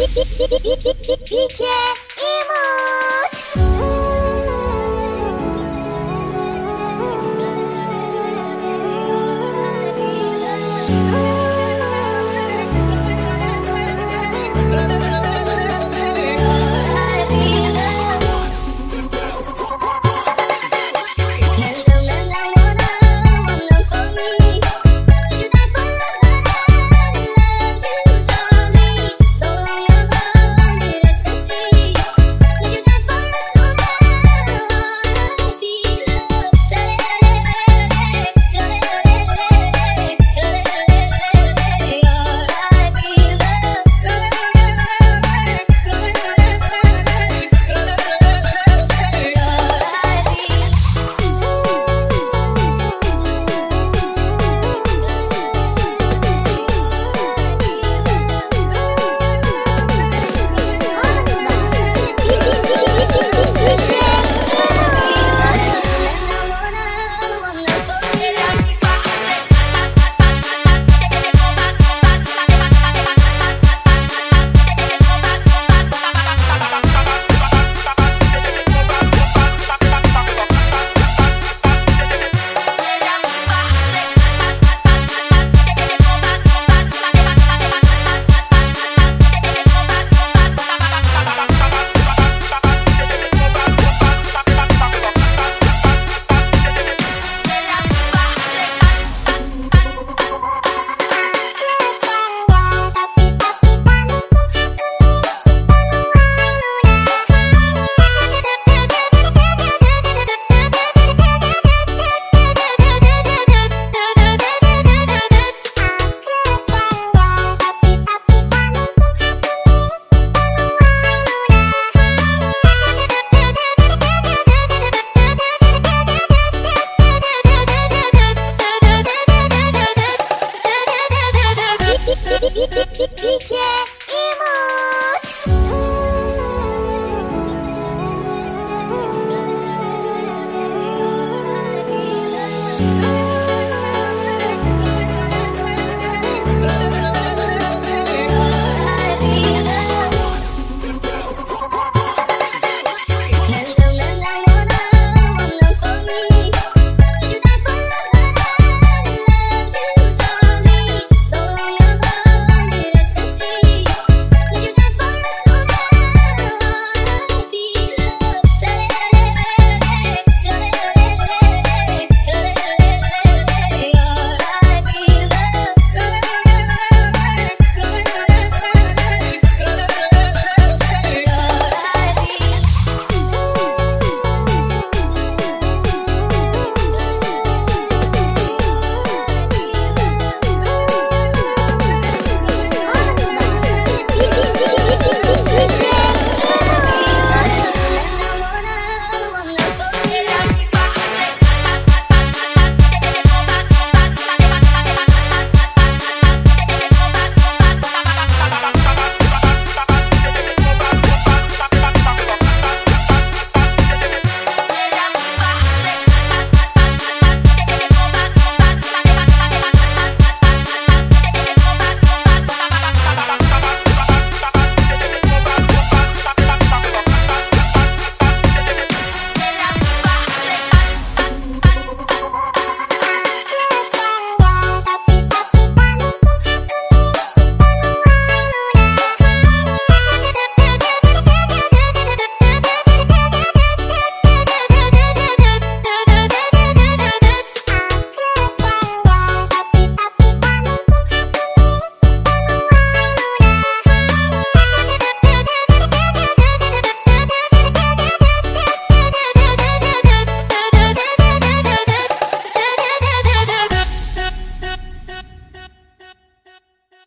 DJ Christmas.